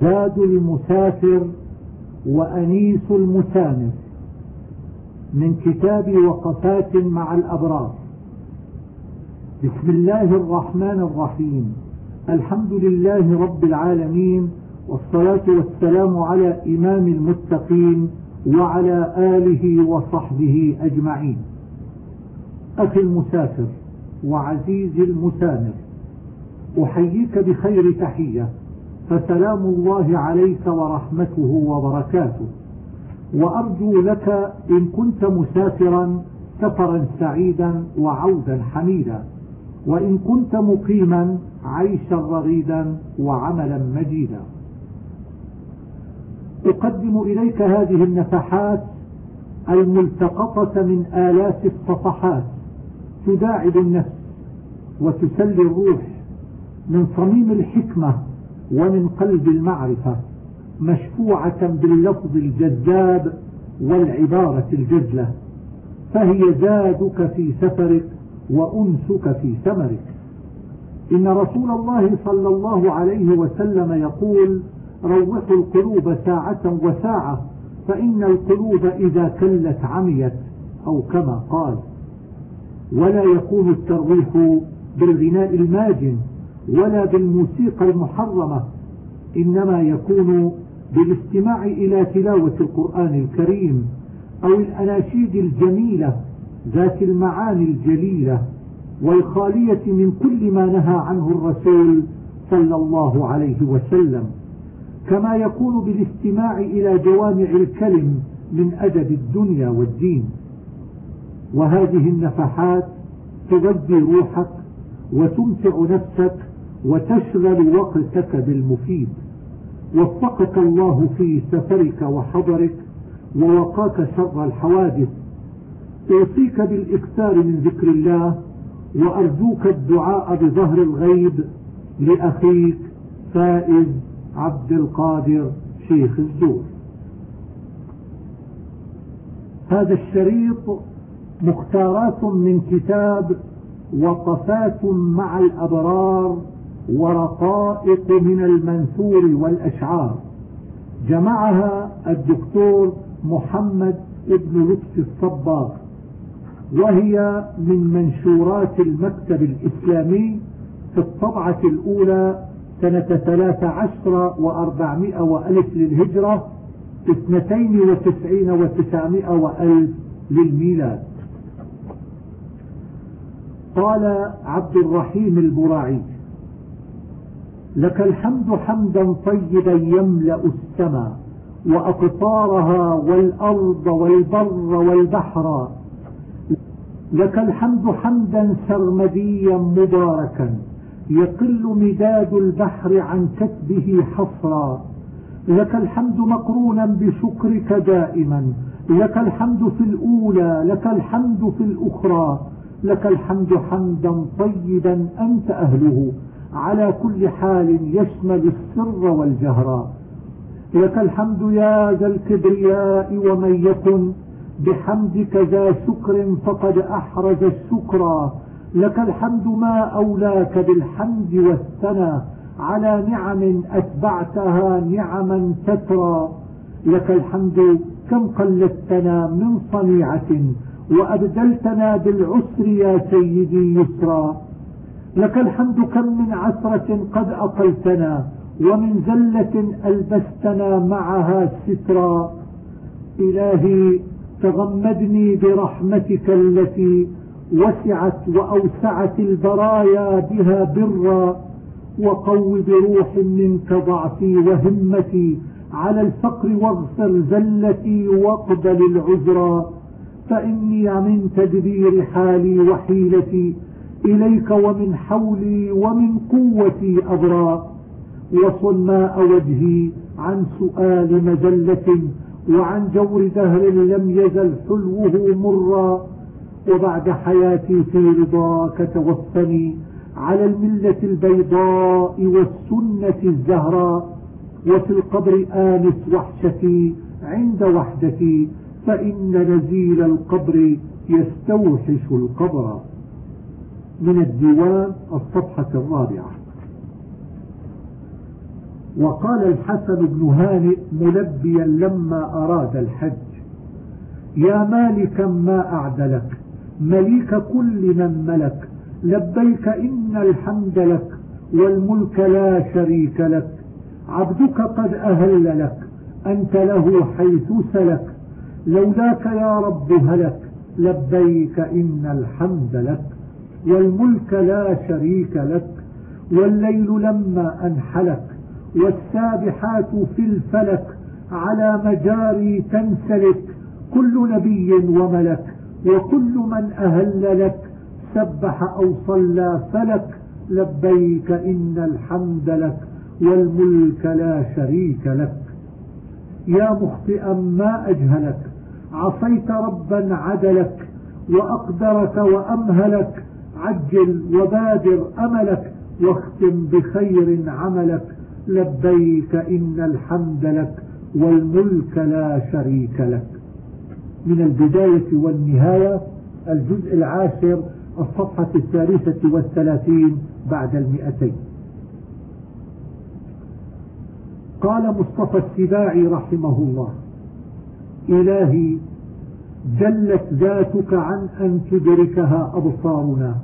زاد المسافر وأنيس المسامر من كتاب وقفات مع الأبرار. بسم الله الرحمن الرحيم. الحمد لله رب العالمين والصلاة والسلام على إمام المتقين وعلى آله وصحبه أجمعين. أخي المسافر وعزيزي المسامر أحييك بخير تحية. فسلام الله عليك ورحمته وبركاته. وأرجو لك إن كنت مسافرا سفرا سعيدا وعودا حميدا. وإن كنت مقيما عيشا رغيدا وعملا مجيدا. أقدم إليك هذه النفحات الملتقطة من آلاف الصفحات. تداعب النفس وتسلي الروح من صميم الحكمة ومن قلب المعرفة مشفوعة باللفظ الجذاب والعبارة الجزلة فهي زادك في سفرك وأنسك في ثمرك. إن رسول الله صلى الله عليه وسلم يقول روحوا القلوب ساعة وساعة فإن القلوب إذا كلت عميت. أو كما قال. ولا يكون الترويح بالغناء الماجن ولا بالموسيقى المحرمة إنما يكون بالاستماع إلى تلاوة القرآن الكريم أو الأناشيد الجميلة ذات المعاني الجليلة والخالية من كل ما نهى عنه الرسول صلى الله عليه وسلم. كما يكون بالاستماع إلى جوامع الكلم من أدب الدنيا والدين. وهذه النفحات تغذي روحك وتمتع نفسك وتشغل وقتك بالمفيد. وفقك الله في سفرك وحضرك ووقاك شر الحوادث. أوصيك بالإكثار من ذكر الله وأرجوك الدعاء بظهر الغيب لأخيك فائز عبد القادر شيخ الزور. هذا الشريط مختارات من كتاب وقفات مع الأبرار ورقائق من المنثور والأشعار. جمعها الدكتور محمد ابن لطف الصباغ وهي من منشورات المكتب الإسلامي في الطبعة الأولى سنة ثلاث عشر وأربعمائة وألف للهجرة اثنتين وتسعين وتسعمائة وألف للميلاد. قال عبد الرحيم البراعي لك الحمد حمدا طيبا يملأ السماء وأقطارها والأرض والبر والبحر. لك الحمد حمدا سرمديا مباركا يقل مداد البحر عن كتبه حصرا. لك الحمد مقرونا بشكرك دائما. لك الحمد في الأولى لك الحمد في الأخرى. لك الحمد حمدا طيبا أنت أهله. على كل حال يشمل السر والجهر. لك الحمد يا ذا الكبرياء ومن يكن. بحمدك ذا شكر فقد أحرز الشكرا لك الحمد ما أولاك بالحمد والثنى. على نعم أتبعتها نعما تترى لك الحمد كم قلدتنا من صنيعة وأبدلتنا بالعسر يا سيدي يسرا. لك الحمد كم من عثرة قد أقلتنا ومن زلة ألبستنا معها سترا. إلهي تغمدني برحمتك التي وسعت وأوسعت البرايا بها برا. وقو بروح منك ضعفي وهمتي على الفقر واغفر زلتي واقبل العذرا. فإني من تدبير حالي وحيلتي إليك ومن حولي ومن قوتي أبرى وصل ماء وجهي عن سؤال مزلة وعن جور دهر لم يزل حلوة مرا. وبعد حياتي في رضاك توفني على الملة البيضاء والسنة الزهراء وفي القبر آنس وحشتي عند وحدتي فإن نزيل القبر يستوحش القبر. من الديوان الصفحة الرابعة. وقال الحسن بن هانئ ملبيا لما أراد الحج يا مالكا ما أعدلك؟ مليك كل من ملك. لبيك إن الحمد لك والملك لا شريك لك. عبدك قد أهل لك أنت له حيث سلك. لولاك يا رب هلك لبيك إن الحمد لك. والملك لا شريك لك والليل لما أنحلك والسابحات في الفلك على مجاري تنسلك كل نبي وملك وكل من أهل لك سبح أو صلى فلك لبيك إن الحمد لك والملك لا شريك لك. يا مخطئا ما أجهلك عصيت ربا عدلك وأقدرك وأمهلك عجل وبادر أملك واختم بخير عملك لبيك إن الحمد لك والملك لا شريك لك. من البداية والنهاية الجزء العاشر الصفحة الثالثة والثلاثين بعد المئتين. قال مصطفى السباعي رحمه الله إلهي جلت ذاتك عن أن تدركها أبصارنا.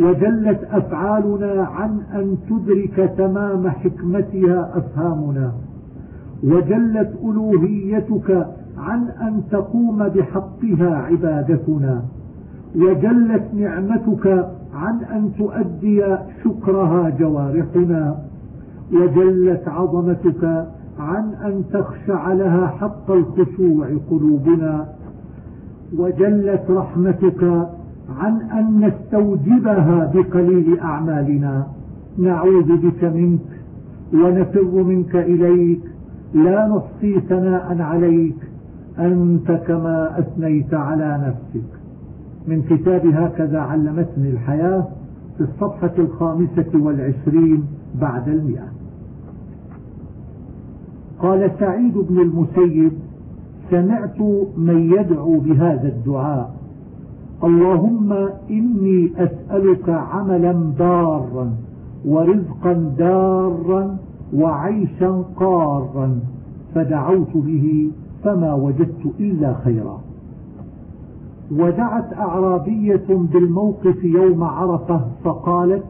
وجلت أفعالنا عن أن تدرك تمام حكمتها أفهامنا. وجلت ألوهيتك عن أن تقوم بحقها عبادتنا. وجلت نعمتك عن أن تؤدي شكرها جوارحنا. وجلت عظمتك عن أن تخشع لها حق الخشوع قلوبنا. وجلت رحمتك عن أن نستوجبها بقليل أعمالنا. نعوذ بك منك ونفر منك إليك. لا نحصي ثناء عليك. أنت كما أثنيت على نفسك. من كتاب هكذا علمتني الحياة في الصفحة الخامسة والعشرين بعد المئة. قال سعيد بن المسيب سمعت من يدعو بهذا الدعاء. اللهم إني أسألك عملا دارا ورزقا دارا وعيشا قارا فدعوت به فما وجدت إلا خيرا. ودعت أعرابية بالموقف يوم عرفة فقالت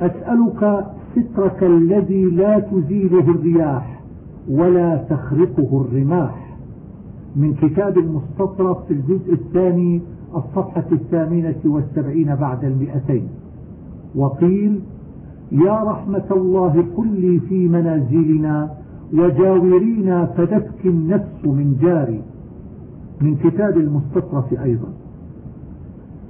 أسألك سترك الذي لا تزيله الرياح ولا تخرقه الرماح. من كتاب المستطرف في الجزء الثاني الصفحة الثامنة والسبعين بعد المئتين. وقيل يا رحمة الله كل في منازلنا وجاورينا فتبكي النفس من جاري. من كتاب المستطرف أيضا.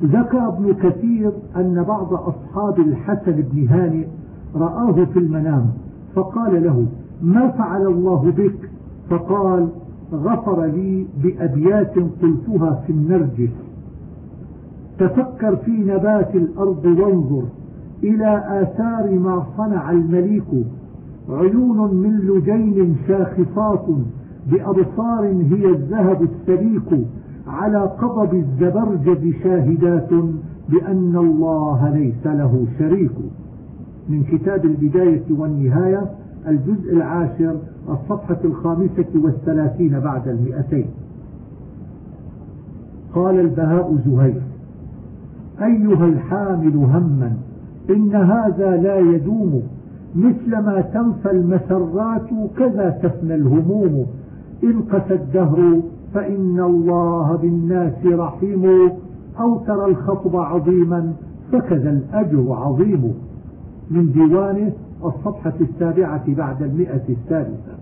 ذكى ابن كثير أن بعض أصحاب الحسن بن هانئ رآه في المنام فقال له ما فعل الله بك؟ فقال غفر لي بأبيات قلتها في النرجس تفكر في نبات الأرض وانظر إلى آثار ما صنع المليك. عيون من لجين شاخصات بأبصار هي الذهب السليك. على قضب الزبرجد شاهدات بأن الله ليس له شريك. من كتاب البداية والنهاية الجزء العاشر الصفحة الخامسة والثلاثين بعد المئتين. قال البهاء زهير أيها الحامل هما إن هذا لا يدوم مثلما تنفى المسرات كذا تفنى الهموم. إن قسى الدهر فإن الله بالناس رحيم أو ترى الخطب عظيما فكذا الأجر عظيم. من ديوانه الصفحة السابعة بعد المئة الثالثة.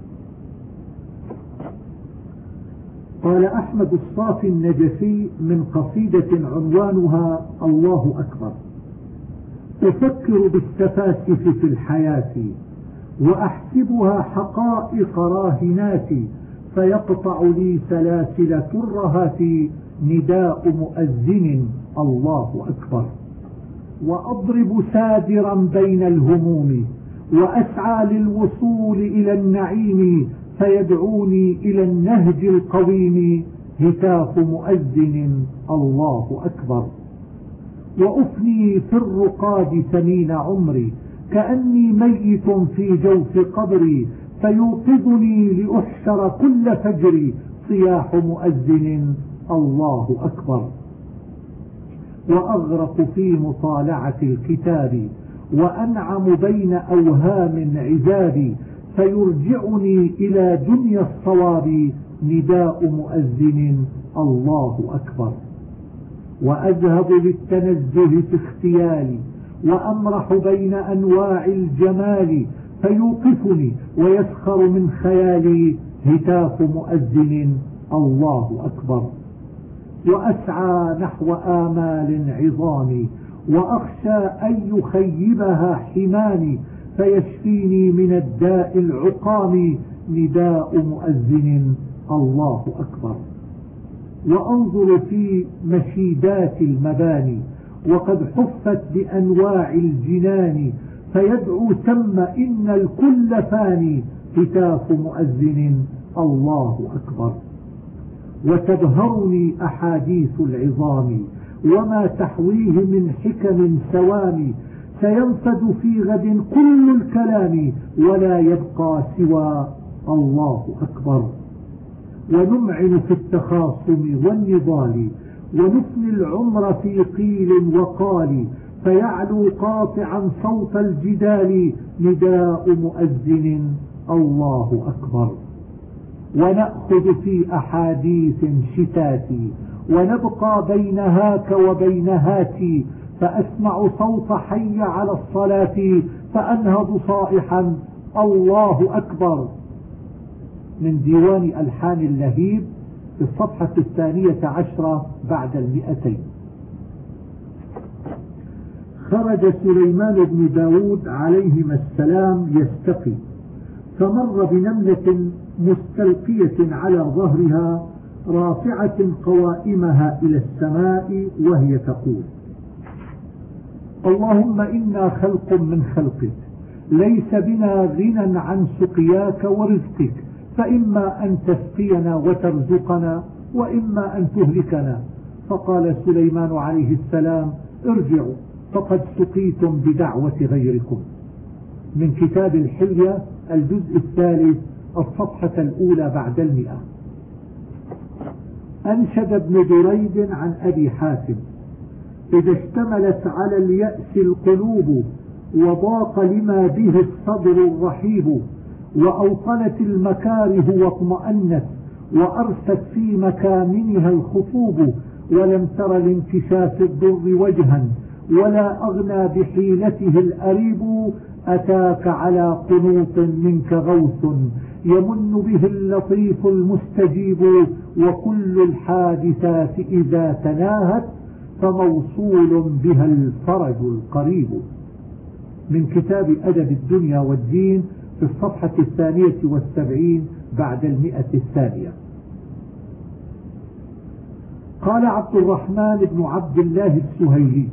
قال أحمد الصافي النجفي من قصيدة عنوانها الله أكبر. أفكر بالسفاسف في الحياة وأحسبها حقائق راهنات فيقطع لي سلاسل ترهات نداء مؤذن الله أكبر. وأضرب سادرا بين الهموم وأسعى للوصول إلى النعيم فيدعوني إلى النهج القويم هتاف مؤذن الله أكبر. وأفني في الرقاد ثمين عمري كأني ميت في جوف قبري فيوقظني لأحشر كل فجر صياح مؤذن الله أكبر. وأغرق في مطالعة الكتاب وأنعم بين أوهام عذابي فيرجعني إلى دنيا الصواب نداء مؤذن. الله أكبر. وأذهب للتنزه في اختيالي وأمرح بين أنواع الجمال فيوقفني ويسخر من خيالي هتاف مؤذن. الله أكبر. وأسعى نحو آمال عظام وأخشى أن يخيبها حماني فيشفيني من الداء العقام نداء مؤذن. الله أكبر. وأنظر في مشيدات المباني وقد حفت بأنواع الجنان فيدعو ثم إن الكل فاني هتاف مؤذن. الله أكبر. وتبهرني أحاديث العظام وما تحويه من حكم سوامي سينفد في غد كل الكلام ولا يبقى سوى الله أكبر. ونمعن في التخاصم والنضال ونفني العمر في قيل وقال فيعلو قاطعا صوت الجدال نداء مؤذن الله أكبر. ونأخذ في أحاديث شتاتي ونبقى بين هاك وبين هاتي فأسمع صوت حي على الصلاة فأنهض صائحا الله أكبر. من ديوان ألحان اللهيب في الصفحة الثانية عشرة بعد المئتين. خرج سليمان بن داود عليهما السلام يستقي فمر بنملة مستلقية على ظهرها رافعة قوائمها إلى السماء وهي تقول اللهم إنا خلق من خلقك ليس بنا غنى عن سقياك ورزقك فإما أن تسقينا وترزقنا وإما أن تهلكنا. فقال سليمان عليه السلام ارجعوا فقد سقيتم بدعوة غيركم. من كتاب الحلية الجزء الثالث الصفحة الأولى بعد المئة. أنشد ابن دريد عن أبي حاتم. إذا اشتملت على اليأس القلوب وضاق لما به الصدر الرحيب وأوطنت المكاره واطمأنت وأرست في مكامنها الخطوب ولم تر لانكشاف الضر وجها ولا أغنى بحيلته الأريب أتاك على قنوط منك غوث يمن به اللطيف المستجيب وكل الحادثات إذا تناهت فموصول بها الفرج القريب. من كتاب أدب الدنيا والدين في الصفحة الثانية والسبعين بعد المئة الثانية. قال عبد الرحمن بن عبد الله السهيلي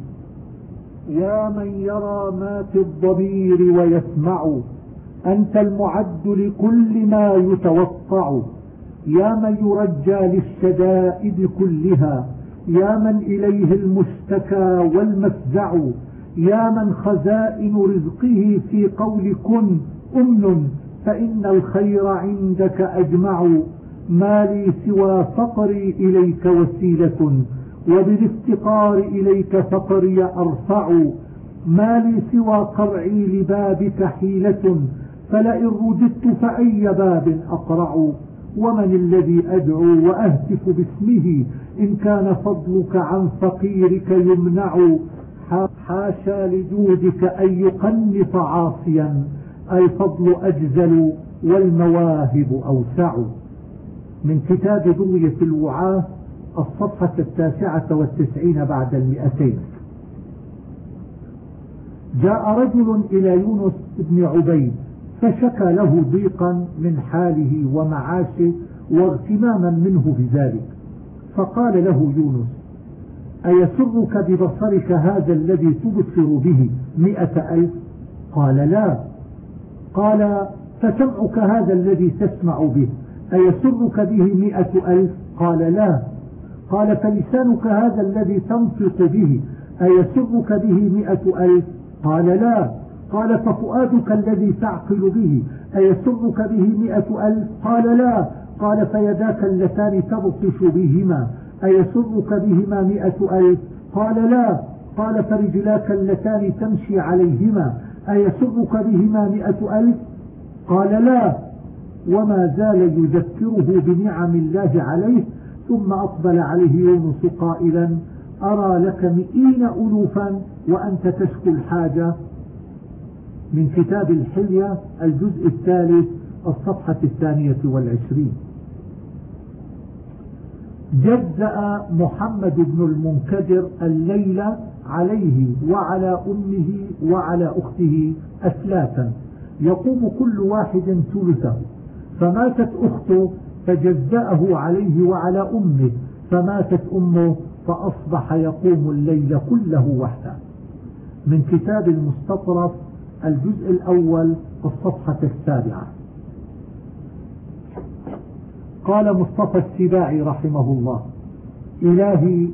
يا من يرى ما في الضمير ويسمع أنت المعد لكل ما يتوقع. يا من يرجى للشدائد كلها يا من إليه المشتكى والمفزع. يا من خزائن رزقه في قول كن أمن فإن الخير عندك أجمع. ما لي سوى فقري إليك وسيلة. وبالافتقار إليك فقري أرفع. ما لي سوى قرعي لبابك حيلة فلئن رددت فأي باب أقرع؟ ومن الذي أدعو وأهتف باسمه؟ إن كان فضلك عن فقيرك يمنع. حاشا لجودك أن يقنف عاصيا الفضل أجزل والمواهب أوسع. من كتاب ضوية الوعاة الصفحة التاسعة والتسعين بعد المئتين. جاء رجل إلى يونس بن عبيد فشكى له ضيقا من حاله ومعاشه واغتماما منه بذلك. فقال له يونس أيسرك ببصرك هذا الذي تبصر به مئة ألف؟ قال لا. قال فسمعك هذا الذي تسمع به أيسرك به مئة ألف؟ قال لا. قال فلسانك هذا الذي تنطق به أيسرك به مئة ألف؟ قال لا. قال ففؤادك الذي تعقل به أيسرك به مئة ألف؟ قال لا. قال فيداك اللتان تبطش بهما أيسرك بهما مئة ألف؟ قال لا. قال فرجلاك اللتان تمشي عليهما أيسرك بهما مئة ألف؟ قال لا. وما زال يذكره بنعم الله عليه ثم أقبل عليه يونس قائلا أرى لك مئين ألوفا وأنت تشكو الحاجة؟ من كتاب الحلية الجزء الثالث الصفحة الثانية والعشرين. جزأ محمد بن المنكدر الليلة عليه وعلى أمه وعلى أخته أثلاثا يقوم كل واحد ثلثه. فماتت أخته فجزأه عليه وعلى أمه فماتت أمه فأصبح يقوم الليل كله وحده. من كتاب المستطرف الجزء الأول الصفحة السابعة. قال مصطفى السباعي رحمه الله إلهي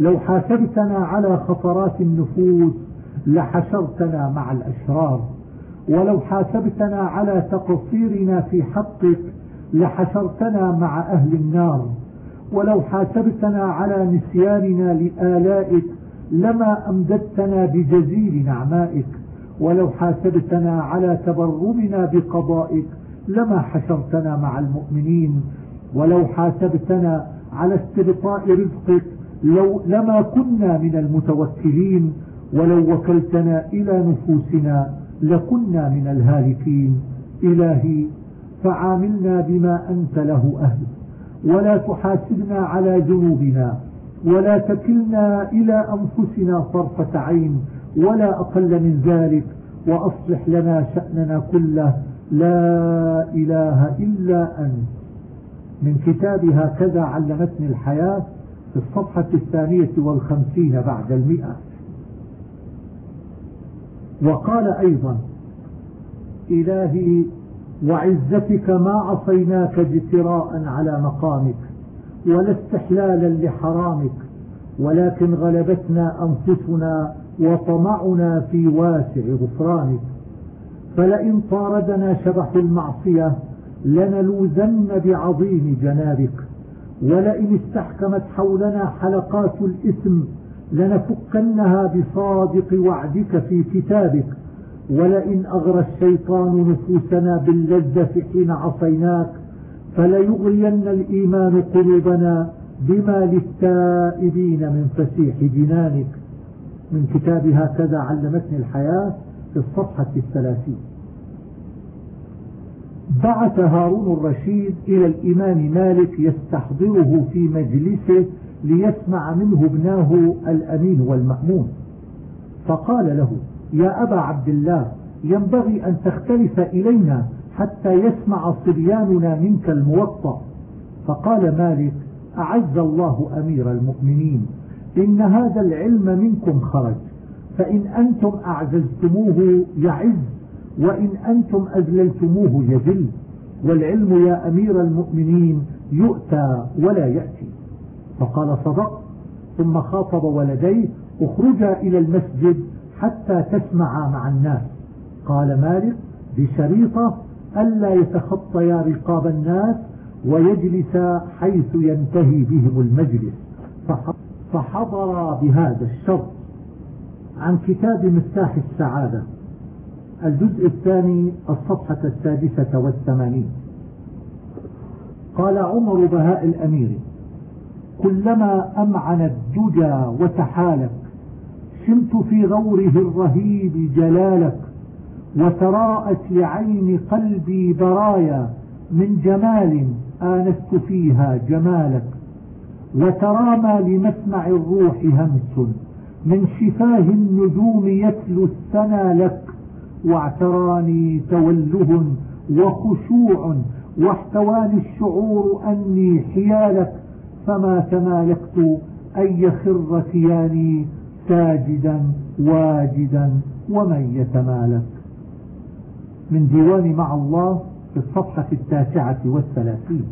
لو حاسبتنا على خطرات النفوس لحشرتنا مع الأشرار ولو حاسبتنا على تقصيرنا في حقك لحشرتنا مع أهل النار ولو حاسبتنا على نسياننا لآلائك لما أمددتنا بجزيل نعمائك. ولو حاسبتنا على تبرمنا بقضائك لما حشرتنا مع المؤمنين. ولو حاسبتنا على استبطاء رزقك لو لما كنا من المتوكلين. ولو وكلتنا إلى نفوسنا لكنا من الهالكين. إلهي فعاملنا بما أنت له أهل. ولا تحاسبنا على ذنوبنا ولا تكلنا إلى أنفسنا طرفة عين ولا أقل من ذلك وأصلح لنا شأننا كله. لا إله إلا أنت. من كتاب هكذا علمتني الحياة في الصفحة الثانية والخمسين بعد المئة. وقال أيضا إلهي وعزتك ما عصيناك اجتراء على مقامك ولا استحلالا لحرامك ولكن غلبتنا أنفسنا وطمعنا في واسع غفرانك. فلئن طاردنا شبح المعصية لنلوذن بعظيم جنابك. ولئن استحكمت حولنا حلقات الإثم لنفكنها بصادق وعدك في كتابك. ولئن أغرى الشيطان نفوسنا باللذة حين عصيناك فليغرين الإيمان قلوبنا بما للتائبين من فسيح جنانك. من كتاب هكذا علمتني الحياة في الصفحة الثلاثين. بعث هارون الرشيد إلى الإمام مالك يستحضره في مجلسه ليسمع منه ابناه الأمين والمأمون. فقال له يا أبا عبد الله ينبغي أن تختلف إلينا حتى يسمع صبياننا منك الموطأ. فقال مالك أعز الله أمير المؤمنين إن هذا العلم منكم خرج فإن أنتم أعززتموه يعز وإن أنتم أذللتموه يذل. والعلم يا أمير المؤمنين يؤتى ولا يأتي. فقال صدق. ثم خاطب ولديه اخرجا إلى المسجد حتى تسمع مع الناس. قال مالك بشريطة ألا يتخطيا رقاب الناس ويجلس حيث ينتهي بهم المجلس. فحضر بهذا الشرط. عن كتاب مفتاح السعادة الجزء الثاني الصفحة السادسة والثمانين. قال عمر بهاء الأمير كلما أمعن الدجى وتحالك شمت في غوره الرهيب جلالك وتراءت لعين قلبي برايا من جمال آنست فيها جمالك. وترامى لمسمع الروح همس من شفاه النجوم يتلو السنا لك. واعتراني توله وخشوع واحتواني الشعور أني حيالك. فما تمالكت أن يخر كياني ساجدا واجدا ومن يتمالك. من ديوان مع الله في الصفحة التاسعة والثلاثين.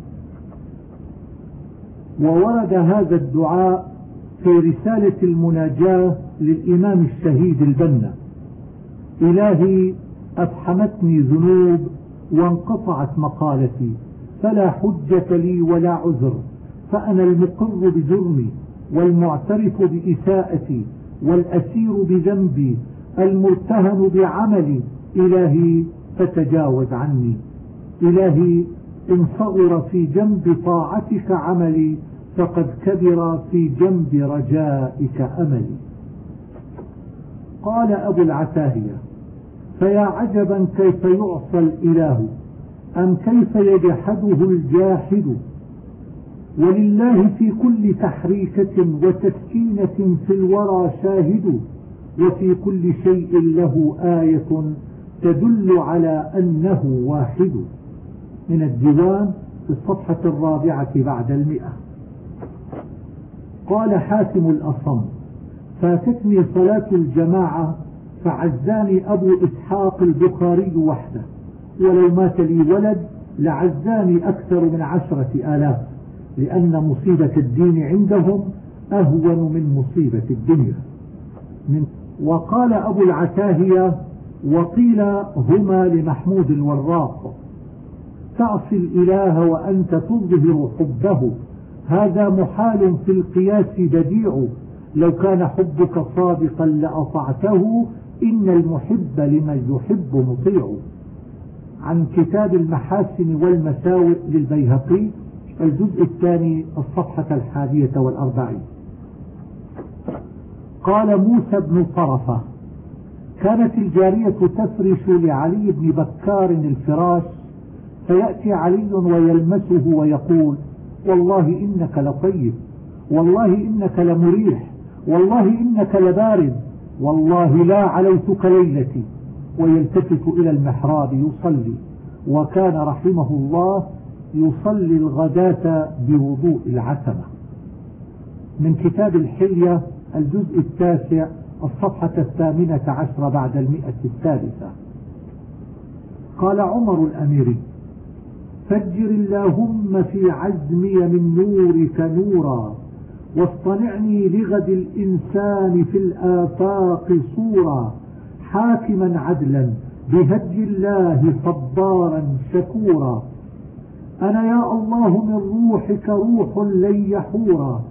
وورد هذا الدعاء في رسالة المناجاة للإمام الشهيد البنا. إلهي أفحمتني ذنوب وانقطعت مقالتي. فلا حجة لي ولا عذر. فأنا المقر بجرمي والمعترف بإساءتي. والأسير بذنبي المرتهن بعملي. إلهي فتجاوز عني. إلهي إن صغر في جنب طاعتك عملي فقد كبر في جنب رجائك أملي. قال أبو العتاهية فيا عجبا كيف يعصى الإله؟ أم كيف يجحده الجاحد؟ ولله في كل تحريكة وتسكينة في الورى شاهد وفي كل شيء له آية تدل على أنه واحد. من الديوان في الصفحة الرابعة بعد المئة. قال حاتم الأصم فاتتني صلاة الجماعة فعزاني أبو إسحاق البخاري وحده. ولو مات لي ولد لعزاني أكثر من عشرة آلاف. لأن مصيبة الدين عندهم أهون من مصيبة الدنيا. من وقال أبو العتاهية وقيل هما لمحمود الوراق تعصي الإله وأنت تظهر حبه هذا محال في القياس بديع لو كان حبك صادقا لأطعته إن المحب لمن يحب مطيع. عن كتاب المحاسن والمساوئ للبيهقي الجزء الثاني الصفحة الحادية والأربعين. قال موسى بن طرفة كانت الجارية تفرش لعلي بن بكار الفراش فيأتي علي ويلمسه ويقول والله إنك لطيب والله إنك لمريح والله إنك لبارد والله لا عليتك ليلتي. ويلتفت إلى المحراب يصلي وكان رحمه الله يصلي الغداة بوضوء العتمة من كتاب الحلية الجزء التاسع الصفحة الثامنة عشر بعد المئة الثالثة. قال عمر الأميري فجر اللهم في عزمي من نورك نورا واصطنعني لغد الإنسان في الآفاق صورا حاكما عدلا بهج الله صبارا شكورا. أنا يا الله من روحك روح لن يحورا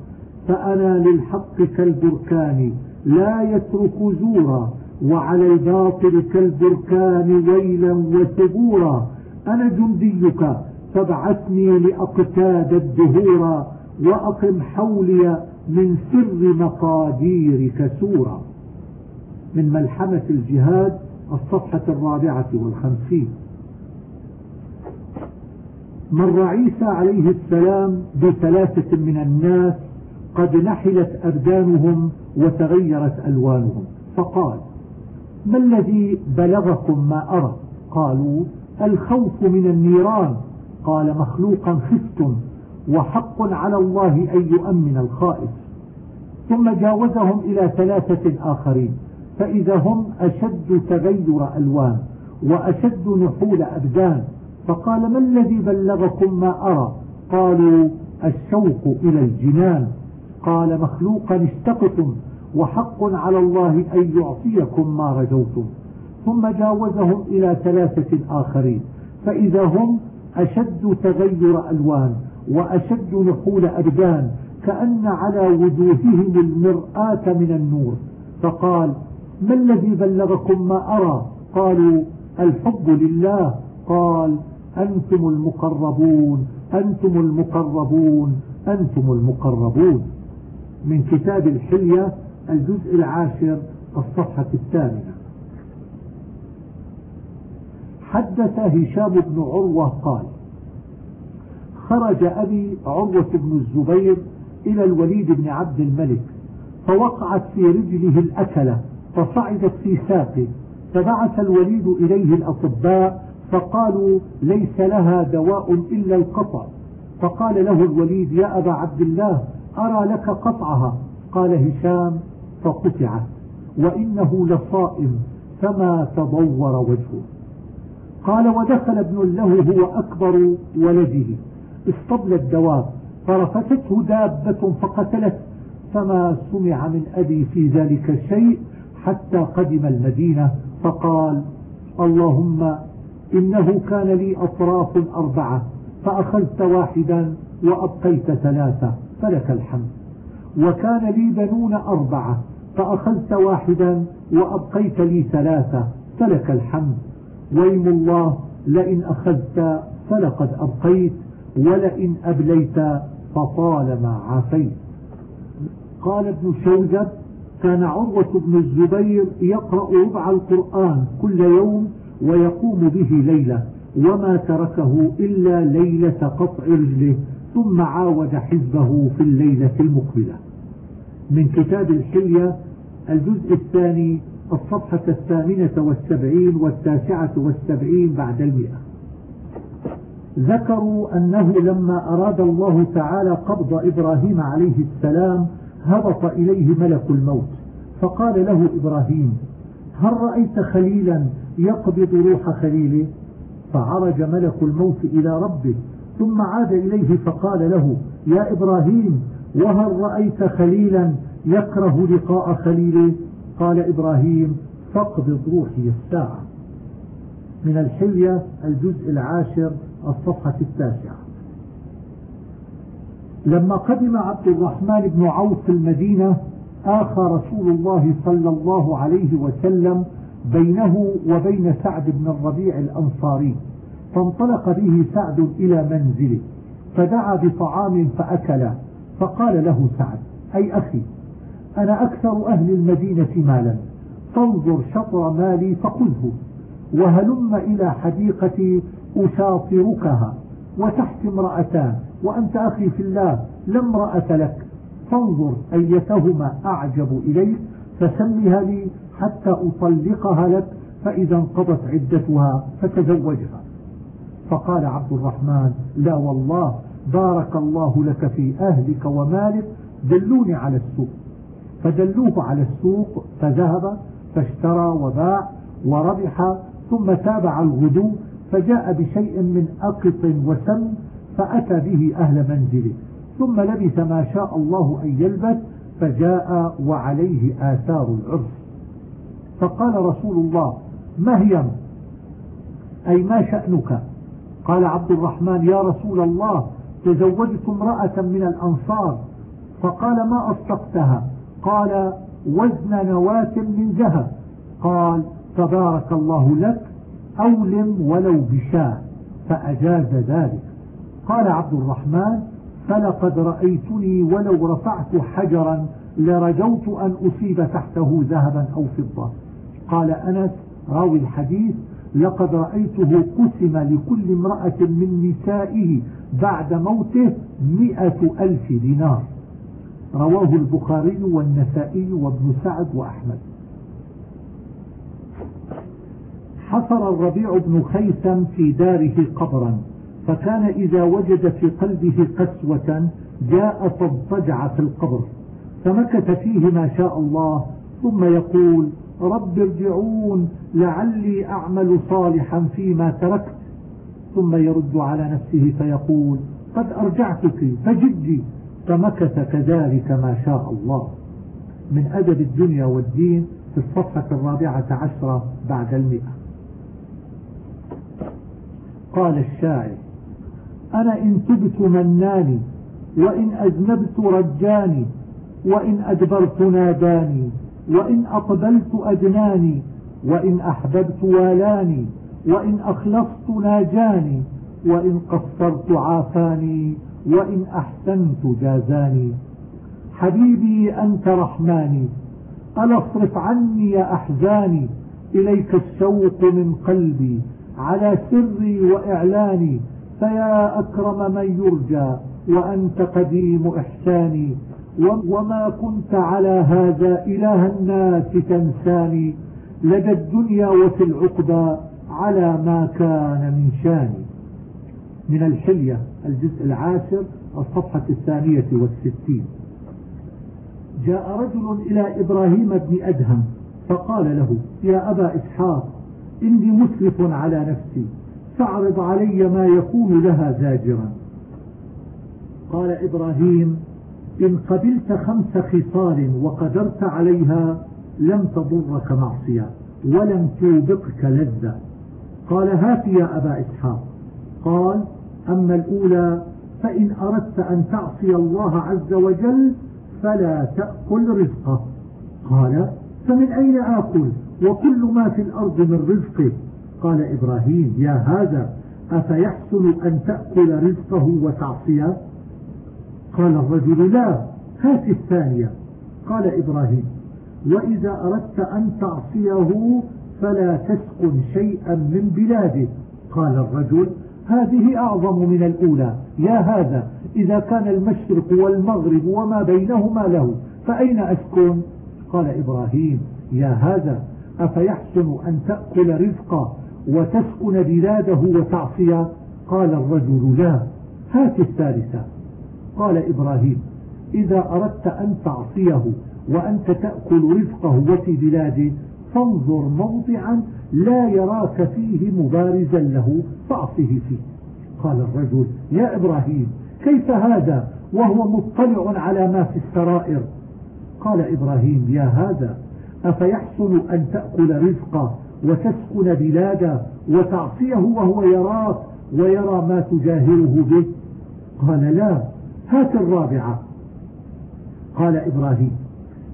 فأنا للحق كالبركان لا يترك زورا وعلى الباطل كالبركان ويلا وثبورا. أنا جنديك فابعثني لأقتاد الدهور وأقم حولي من سر مقاديرك سورا. من ملحمة الجهاد الصفحة الرابعة والخمسين. مر عيسى عليه السلام بثلاثة من الناس قد نحلت أبدانهم وتغيرت ألوانهم. فقال ما الذي بلغكم ما أرى؟ قالوا الخوف من النيران. قال مخلوقا خفتم وحق على الله أن يؤمن الخائف. ثم جاوزهم إلى ثلاثة آخرين. فإذا هم أشد تغير ألوان وأشد نحول أبدان. فقال ما الذي بلغكم ما أرى؟ قالوا الشوق إلى الجنان. قال مخلوقا اشتقتم وحق على الله أن يعطيكم ما رجوتم. ثم جاوزهم إلى ثلاثة آخرين. فإذا هم أشد تغير ألوان وأشد نحول أبدان كأن على وجوههم المرآة من النور. فقال ما الذي بلغكم ما أرى؟ قالوا الحب لله. قال أنتم المقربون أنتم المقربون أنتم المقربون. من كتاب الحلية الجزء العاشر الصفحة الثامنة. حدث هشام بن عروة قال خرج أبي عروة بن الزبير إلى الوليد بن عبد الملك فوقعت في رجله الأكلة فصعدت في ساقه فبعث الوليد إليه الأطباء فقالوا ليس لها دواء إلا القطع. فقال له الوليد يا أبا عبد الله أرى لك قطعها؟ قال هشام فقطعت. وإنه لصائم فما تضور وجهه. قال ودخل ابن له هو أكبر ولده. استبل الدواب فرفتته دابة فقتلت. فما سمع من أبي في ذلك شيء حتى قدم المدينة فقال اللهم إنه كان لي أطراف أربعة فأخذت واحدا وأبقيت ثلاثة فلك الحمد. وكان لي بنون أربعة فأخذت واحدا وأبقيت لي ثلاثة فلك الحمد. ويم الله لئن أخذت فلقد أبقيت ولئن أبليت فطالما عافيت. قال ابن شوذب كان عروة بن الزبير يقرأ ربع القرآن كل يوم ويقوم به ليلة وما تركه إلا ليلة قطع رجله ثم عاود حزبه في الليلة المقبلة. من كتاب الحلية الجزء الثاني الصفحة الثامنة والسبعين والتاسعة والسبعين بعد المئة. ذكروا أنه لما أراد الله تعالى قبض إبراهيم عليه السلام هبط إليه ملك الموت فقال له إبراهيم هل رأيت خليلا يقبض روح خليله فعرج ملك الموت إلى ربه ثم عاد إليه فقال له يا إبراهيم وهل رأيت خليلا يكره لقاء خليله؟ قال إبراهيم فاقبض روحي الساعة. من الحلية الجزء العاشر الصفحة التاسعة. لما قدم عبد الرحمن بن عوف المدينة آخى رسول الله صلى الله عليه وسلم بينه وبين سعد بن الربيع الأنصاري فانطلق به سعد إلى منزله فدعا بطعام فأكل فقال له سعد أي أخي أنا أكثر أهل المدينة مالا فانظر شطر مالي فخذه وهلم إلى حديقتي أشاطركها وتحت امرأتان وأنت أخي في الله لا امرأة لك فانظر أيتهما أعجب إليك فسمها لي حتى أطلقها لك فإذا انقضت عدتها فتزوجها. فقال عبد الرحمن لا والله بارك الله لك في أهلك ومالك دلوني على السوق. فدلوه على السوق فذهب فاشترى وباع وربح ثم تابع الغدو فجاء بشيء من أقط وسم فأتى به أهل منزله. ثم لبث ما شاء الله أن يلبث فجاء وعليه آثار العرس فقال رسول الله مهيم أي ما شأنك؟ قال عبد الرحمن يا رسول الله تزوجت امرأة من الأنصار. فقال ما أصدقتها؟ قال وزن نواة من ذهب. قال تبارك الله لك أولم ولو بشاه فأجاز ذلك. قال عبد الرحمن فلقد رأيتني ولو رفعت حجرا لرجوت أن أصيب تحته ذهبا أو فضة. قال أنس راوي الحديث لقد رأيته قسم لكل امرأة من نسائه بعد موته مئة ألف دينار. رواه البخاري والنسائي وابن سعد وأحمد. حفر الربيع بن خيثم في داره قبرا. فكان إذا وجد في قلبه قسوة جاء فاضطجع في القبر فمكث فيه ما شاء الله ثم يقول رب ارجعون لعلي أعمل صالحا فيما تركت. ثم يرد على نفسه فيقول قد أرجعتك فجدي فمكث كذلك ما شاء الله. من أدب الدنيا والدين في الصفحة الرابعة عشرة بعد المئة. قال الشاعر أنا إن تبت مناني وإن أذنبت رجاني وإن أدبرت ناداني وإن أقبلت أدناني وإن أحببت والاني وإن أخلصت ناجاني وإن قصرت عافاني وإن أحسنت جازاني. حبيبي أنت رحماني ألا اصرف عني يا أحزاني إليك الشوق من قلبي على سري وإعلاني فيا أكرم من يرجى وأنت قديم إحساني وما كنت على هذا إله الناس تنساني لدى الدنيا وفي العقبى على ما كان من شاني. من الحلية الجزء العاشر الصفحة الثانية والستين. جاء رجل إلى إبراهيم بن أدهم فقال له يا أبا إسحاق إني مسرف على نفسي. فاعرض علي ما يكون لها زاجرا. قال إبراهيم إن قبلت خمس خصال وقدرت عليها لم تضرك معصية ولم توبقك لذة. قال هات يا أبا إسحاق. قال أما الأولى فإن أردت أن تعصي الله عز وجل فلا تأكل رزقه. قال فمن أين آكل؟ وكل ما في الأرض من رزقه. قال إبراهيم يا هذا أفيحسن أن تأكل رزقه وتعصيه؟ قال الرجل لا هات الثانية. قال إبراهيم وإذا أردت أن تعصيه فلا تسكن شيئا من بلاده. قال الرجل هذه أعظم من الأولى. يا هذا إذا كان المشرق والمغرب وما بينهما له فأين أسكن؟ قال إبراهيم يا هذا أفيحسن أن تأكل رزقا وتسكن بلاده وتعصيه قال الرجل لا هات الثالثة قال إبراهيم إذا أردت أن تعصيه وأنت تأكل رزقه وفي بلاده فانظر موضعا لا يراك فيه مبارزا له فأعصه فيه. قال الرجل يا إبراهيم كيف هذا؟ وهو مطلع على ما في السرائر. قال إبراهيم يا هذا أفيحسن أن تأكل رزقا وتسكن بلادا وتعصيه وهو يراك ويرى ما تجاهره به. قال لا هات الرابعة. قال إبراهيم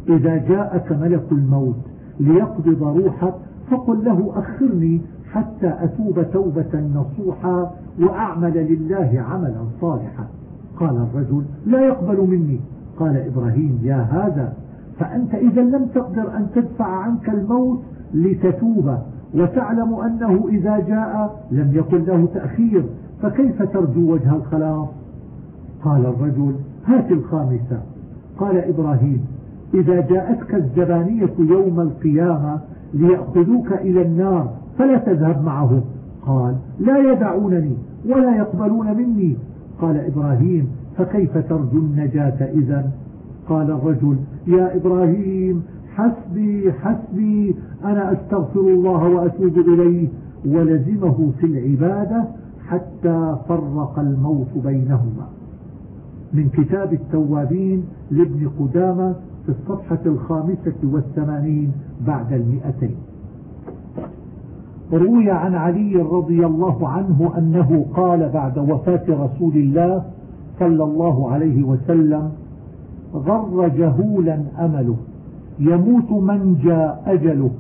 إذا جاءك ملك الموت ليقبض روحك فقل له أخرني حتى أتوب توبة نصوحا وأعمل لله عملا صالحا. قال الرجل لا يقبل مني. قال إبراهيم يا هذا فأنت إذا لم تقدر أن تدفع عنك الموت لتتوب وتعلم أنه إذا جاء لم يكن له تأخير فكيف ترجو وجه الخلاص؟ قال الرجل هات الخامسة قال إبراهيم إذا جاءتك الزبانية يوم القيامة ليأخذوك إلى النار فلا تذهب معهم قال لا يدعونني ولا يقبلون مني. قال إبراهيم فكيف ترجو النجاة إذا قال الرجل يا إبراهيم حسبي حسبي أنا أستغفر الله وأتوب إليه. ولزمه في العبادة حتى فرق الموت بينهما. من كتاب التوابين لابن قدامة في الصفحة الخامسة والثمانين بعد المئتين. روي عن علي رضي الله عنه أنه قال بعد وفاة رسول الله صلى الله عليه وسلم غر جهولا أمله. يموت من جاء أجله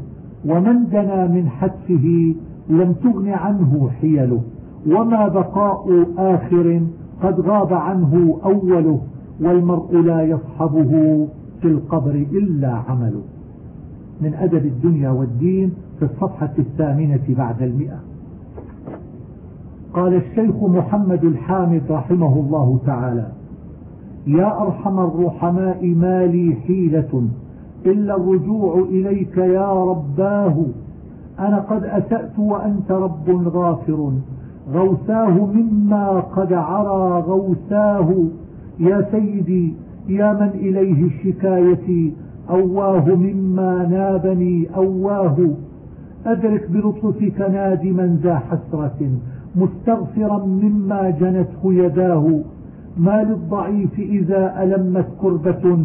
ومن دنا من حتفه لم تغن عنه حيله وما بقاء آخر قد غاب عنه أوله والمرء لا يصحبه في القبر إلا عمله. من أدب الدنيا والدين في الصفحة الثامنة بعد المئة. قال الشيخ محمد الحامد رحمه الله تعالى يا أرحم الرحماء ما لي حيلة إلا الرجوع إليك يا رباه. أنا قد أسأت وأنت رب غافر. غوثاه مما قد عرى غوثاه. يا سيدي يا من إليه الشكاية؟ أواه مما نابني أواه. أدرك بلطفك نادما ذا حسرة. مستغفرا مما جنته يداه. ما للضعيف إذا ألمت كربة؟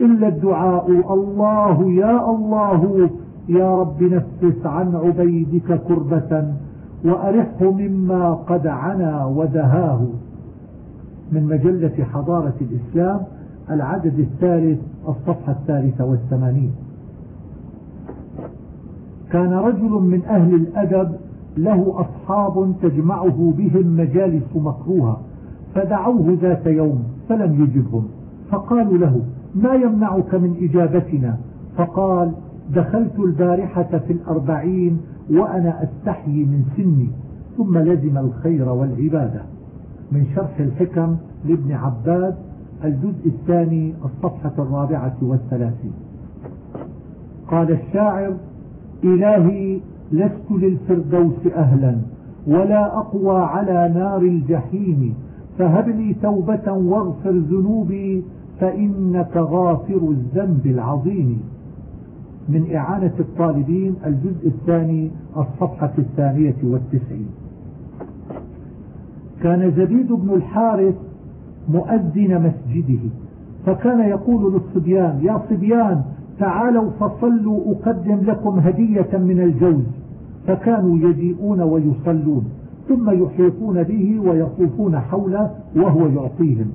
إلا الدعاء. الله يا الله يا رب نفس عن عبيدك كربة وأرحه مما قد عنا ودهاه. من مجلة حضارة الإسلام العدد الثالث الصفحة الثالثة والثمانين. كان رجل من أهل الأدب له أصحاب تجمعه بهم مجالس مكروهة فدعوه ذات يوم فلم يجبهم فقالوا له ما يمنعك من إجابتنا؟ فقال دخلت البارحة في الأربعين وأنا أستحيي من سني ثم لزم الخير والعبادة. من شرح الحكم لابن عباد الجزء الثاني الصفحة الرابعة والثلاثين. قال الشاعر إلهي لست للفردوس أهلا ولا أقوى على نار الجحيم فهب لي توبة واغفر ذنوبي فإنك غافر الذنب العظيم. من إعانة الطالبين الجزء الثاني الصفحة الثانية والتسعين. كان زبيد بن الحارث مؤذن مسجده فكان يقول للصبيان يا صبيان تعالوا فصلوا أقدم لكم هدية من الجوز. فكانوا يجيئون ويصلون ثم يحيطون به ويطوفون حوله وهو يعطيهم.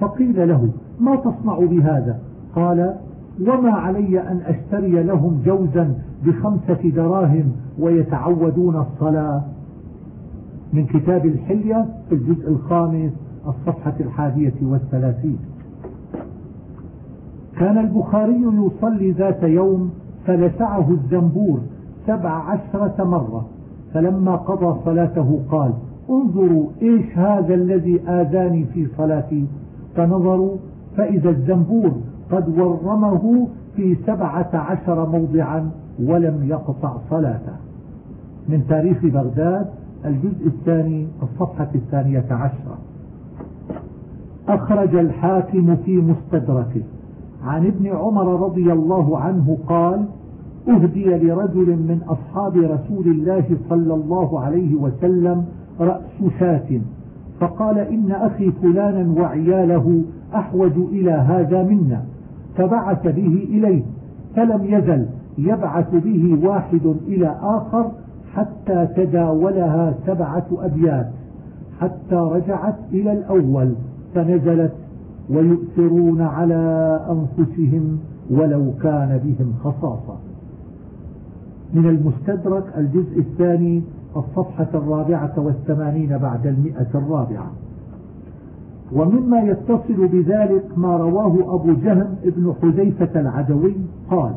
فقيل له ما تصنع بهذا؟ قال وما علي أن أشتري لهم جوزا بخمسة دراهم ويتعودون الصلاة. من كتاب الحلية في الجزء الخامس الصفحة الحادية والثلاثين. كان البخاري يصلي ذات يوم فلسعه الزنبور سبع عشرة مرة. فلما قضى صلاته قال انظروا إيش هذا الذي آذاني في صلاتي. فنظروا فإذا الزنبور قد ورمه في سبعة عشر موضعا ولم يقطع صلاته. من تاريخ بغداد الجزء الثاني الصفحة الثانية عشرة. أخرج الحاكم في مستدركه. عن ابن عمر رضي الله عنه قال أهدي لرجل من أصحاب رسول الله صلى الله عليه وسلم رأس شاة فقال إن أخي فلانا وعياله أحوج إلى هذا منا فبعث به إليه فلم يزل يبعث به واحد إلى آخر حتى تداولها سبعة أبيات حتى رجعت إلى الأول فنزلت ويؤثرون على أنفسهم ولو كان بهم خصاصة. من المستدرك الجزء الثاني الصفحة الرابعة والثمانين بعد المئة الرابعة. ومما يتصل بذلك ما رواه أبو جهم ابن حذيفة العدوي قال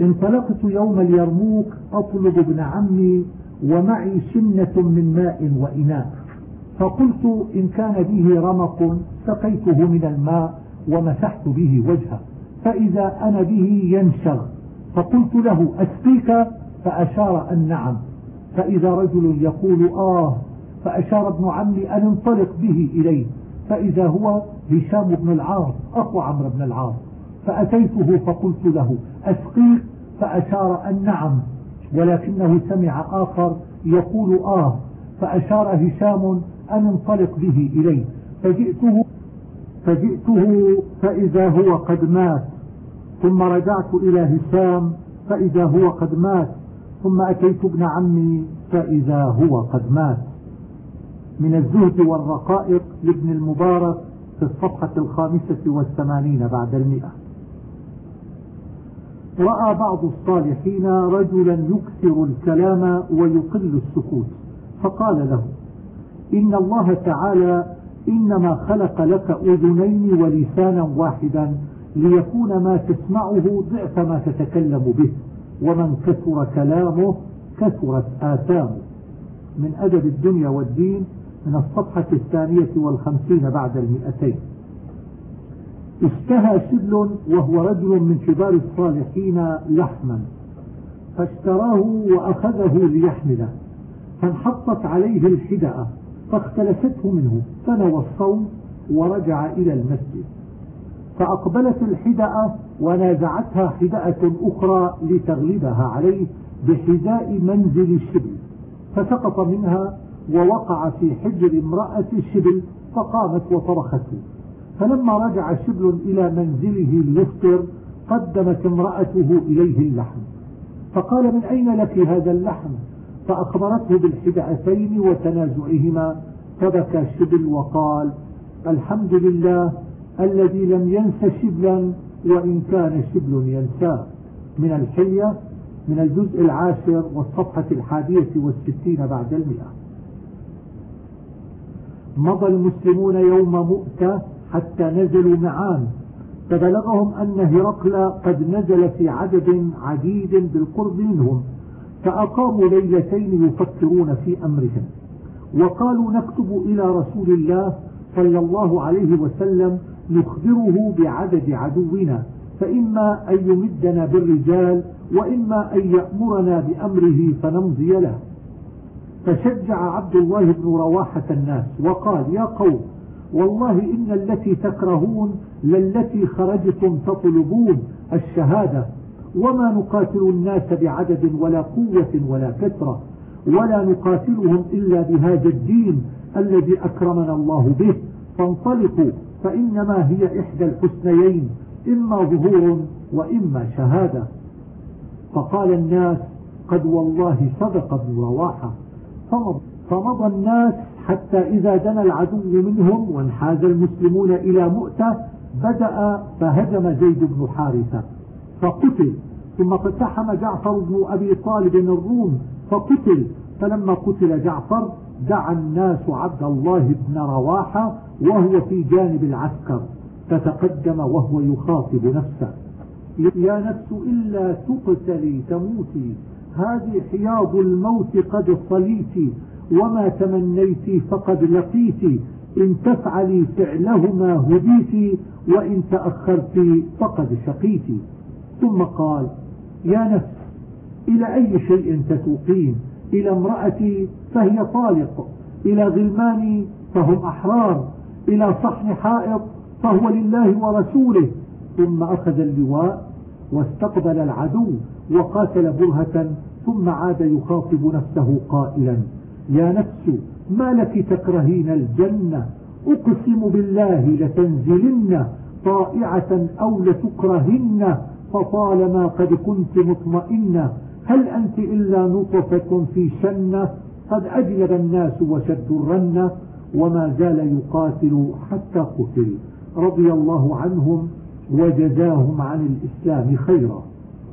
انطلقت يوم اليرموك أطلب ابن عمي ومعي شنة من ماء وإناء فقلت إن كان به رمق سقيته من الماء ومسحت به وجهه فإذا أنا به ينشغ فقلت له أسقيك؟ فأشار أن نعم فإذا رجل يقول آه فأشار ابن عمي أن انطلق به إليه. فإذا هو هشام بن العاص أخو عمرو بن العاص. فأتيته فقلت له أسقيك؟ فأشار أن نعم ولكنه سمع آخر يقول آه. فأشار هشام أن انطلق به إليه. فجئته فجئته فإذا هو قد مات. ثم رجعت إلى هشام فإذا هو قد مات. ثم أتيت ابن عمي فإذا هو قد مات. من الزهد والرقائق لابن المبارك في الصفحة الخامسة والثمانين بعد المئة. رأى بعض الصالحين رجلا يكثر الكلام ويقل السكوت فقال له إن الله تعالى إنما خلق لك أذنين ولسانا واحدا ليكون ما تسمعه ضعف ما تتكلم به ومن كثر كلامه كثرت آثامه. من أدب الدنيا والدين من الصفحة الثانية والخمسين بعد المئتين. اشتهى شبل وهو رجل من كبار الصالحين لحما فاشتراه وأخذه ليحمله فانحطت عليه الحدأة فاختلفته منه فنوى الصوم ورجع إلى المسجد. فأقبلت الحدأة ونازعتها حدأة أخرى لتغلبها عليه بحذاء منزل الشبل فسقط منها ووقع في حجر امرأة الشبل فقامت وطرخته. فلما رجع شبل إلى منزله ليفطر قدمت امرأته إليه اللحم. فقال من أين لك هذا اللحم؟ فأخبرته بالحدأتين وتنازعهما. فبكى شبل وقال الحمد لله الذي لم ينس شبلا وإن كان شبل ينساه. من الحلية من الجزء العاشر والصفحة الحادية والستين بعد المئة. مضى المسلمون يوم مؤتة حتى نزلوا معان. فبلغهم أن هرقل قد نزل في عدد عديد بالقرب منهم فأقاموا ليلتين يفكرون في أمرهم. وقالوا نكتب إلى رسول الله صلى الله عليه وسلم نخبره بعدد عدونا فإما أن يمدنا بالرجال وإما أن يأمرنا بأمره فنمضي له. فشجع عبد الله بن رواحة الناس وقال يا قوم والله إن التي تكرهون للتي خرجتم تطلبون الشهادة وما نقاتل الناس بعدد ولا قوة ولا كثرة ولا نقاتلهم إلا بهذا الدين الذي أكرمنا الله به فانطلقوا فإنما هي إحدى الحسنيين إما ظهور وإما شهادة. فقال الناس قد والله صدق ابن رواحة. فمضى الناس حتى إذا دنا العدو منهم وانحاز المسلمون إلى مؤتة بدأ فهجم زيد بن حارثة فقتل. ثم اقتحم جعفر بن أبي طالب الروم فقتل. فلما قتل جعفر دعا الناس عبد الله بن رواحة وهو في جانب العسكر فتقدم وهو يخاطب نفسه. يا نفس إلا تقتلي تموتي. هذه حياض الموت قد صليت وما تمنيت فقد لقيت. إن تفعلي فعلهما هديت وإن تأخرت فقد شقيت. ثم قال يا نفس إلى أي شيء تتوقين؟ إلى امرأتي فهي طالق إلى غلماني فهم أحرار إلى صحن حائط فهو لله ورسوله. ثم أخذ اللواء واستقبل العدو وقاتل برهة ثم عاد يخاطب نفسه قائلا يا نفس ما لك تكرهين الجنة؟ أقسم بالله لتنزلن طائعة أو لتكرهن فطالما قد كنت مطمئنة هل أنت إلا نطفة في شنة؟ قد أجلب الناس وشدوا الرنة وما زال يقاتل حتى قتل. رضي الله عنهم وجزاهم عن الإسلام خيرا.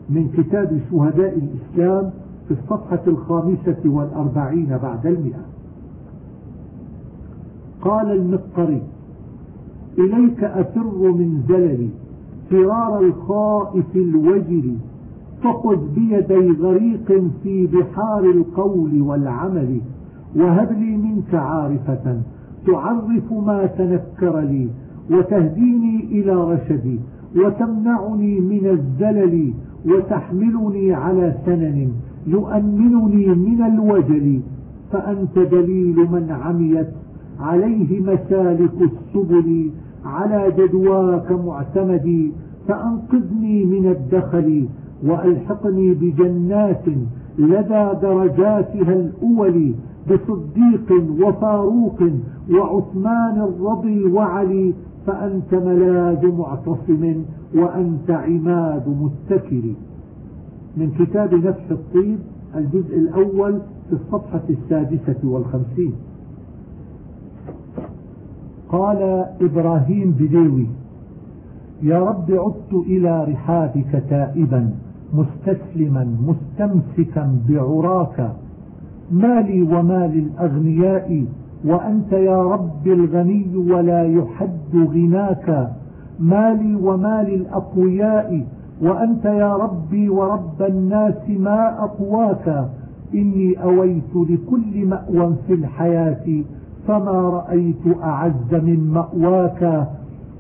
من كتاب شهداء الإسلام في الصفحة الخامسة والأربعين بعد المئة. قال المقري إليك أفر من زللي فرار الخائف الوجل فخذ بيدي غريق في بحار القول والعمل وهب لي منك عارفة تعرف ما تنكر لي وتهديني إلى رشدي وتمنعني من الزلل وتحملني على سنن يؤمنني من الوجل فأنت دليل من عميت. عليه مسالك السبل على جدواك معتمدي. فأنقذني من الدخل وألحقني بجنات لدى درجاتها الأول بصديق وفاروق وعثمان رضي وعلي. فأنت ملاذ معتصم وأنت عماد متكل من كتاب نفس الطيب الجزء الأول في الصفحة السادسة والخمسين. قال إبراهيم بديوي يا رب عدت إلى رحابك تائبا مستسلما مستمسكا بعراك. مالي ومال الأغنياء وأنت يا رب الغني ولا يحد غناك. مالي ومال الأقوياء وأنت يا ربي ورب الناس ما أقواك. إني أويت لكل مأوى في الحياة فما رأيت أعز من مأواك.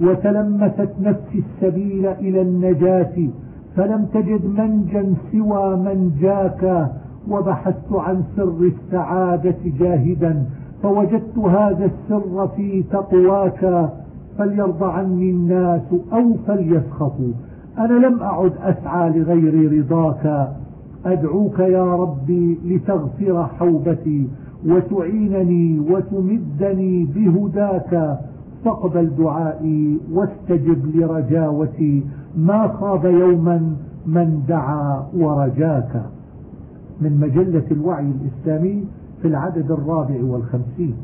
وتلمست نفسي السبيل إلى النجاة فلم تجد منجا سوى من جاك. وبحثت عن سر السعادة جاهدا فوجدت هذا السر في تقواك. فليرضى عني الناس أو فليسخطوا. أنا لم أعد أسعى لغير رضاك. أدعوك يا ربي لتغفر حوبتي وتعينني وتمدني بهداك. فاقبل دعائي واستجب لرجاوتي. ما خاب يوما من دعا ورجاك. من مجلة الوعي الإسلامي في العدد الرابع والخمسين.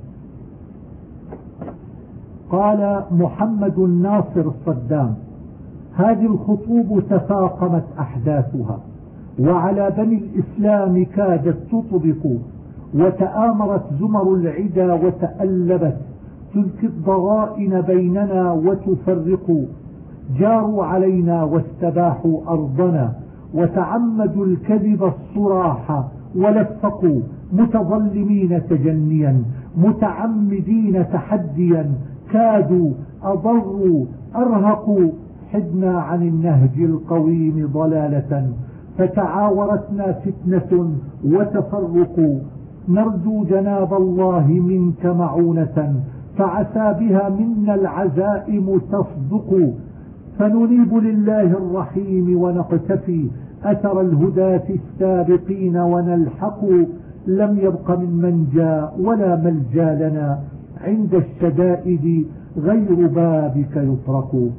قال محمد الناصر الصدام. هذه الخطوب تفاقمت أحداثها وعلى بني الإسلام كادت تطبق وتآمرت زمر العدا وتألبت تلك الضغائن بيننا وتفرق جاروا علينا واستباحوا أرضنا وتعمدوا الكذب الصراح ولفقوا متظلمين تجنيا متعمدين تحديا كادوا أضروا أرهقوا حدنا عن النهج القويم ضلالة فتعاورتنا فتنة وتفرق. نرجو جناب الله منك معونة فعسى بها منا العزائم تصدق. فننيب لله الرحيم ونقتفي أثر الهداة السابقين ونلحق. لم يبق من منجا ولا ملجأ لنا عند الشدائد غير بابك يطرق.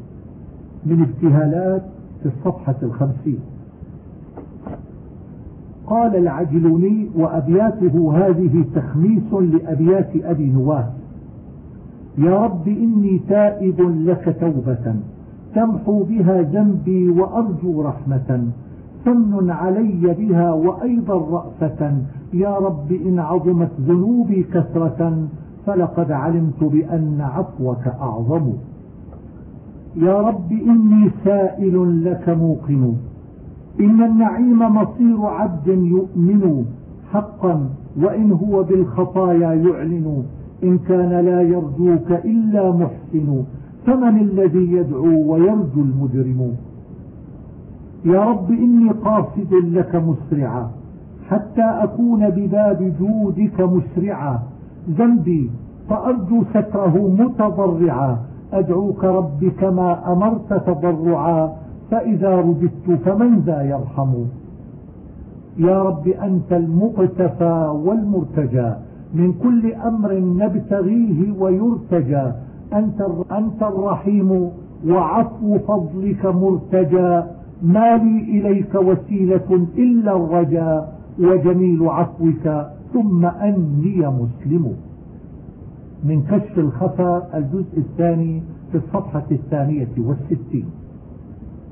من ابتهالات في الصفحة الخمسين. قال العجلوني وأبياته هذه تخميس لأبيات أبي نواه يا رب إني تائب لك توبة تمحو بها ذنبي وأرجو رحمة فمن علي بها وأيضا رأفة يا رب إن عظمت ذنوبي كثرة فلقد علمت بأن عفوك أعظم. يا رب إني سائل لك موقن. إن النعيم مصير عبد يؤمن حقا وإن هو بالخطايا يعلن. إن كان لا يرجوك إلا محسن. فمن الذي يدعو ويرجو المجرم؟ يا رب إني قاصد لك مسرعا حتى أكون بباب جودك مسرعا. ذنبي فأرجو ستره متضرعا. أدعوك رب كما أمرت تضرعا فإذا رددت فمن ذا يرحم؟ يا رب أنت المقتفى والمرتجى من كل أمر نبتغيه ويرتجى. أنت, أنت الرحيم وعفو فضلك مرتجى. ما لي إليك وسيلة إلا الرجاء وجميل عفوك ثم أني مسلم. من كشف الخفا الجزء الثاني في الصفحة الثانية والستين.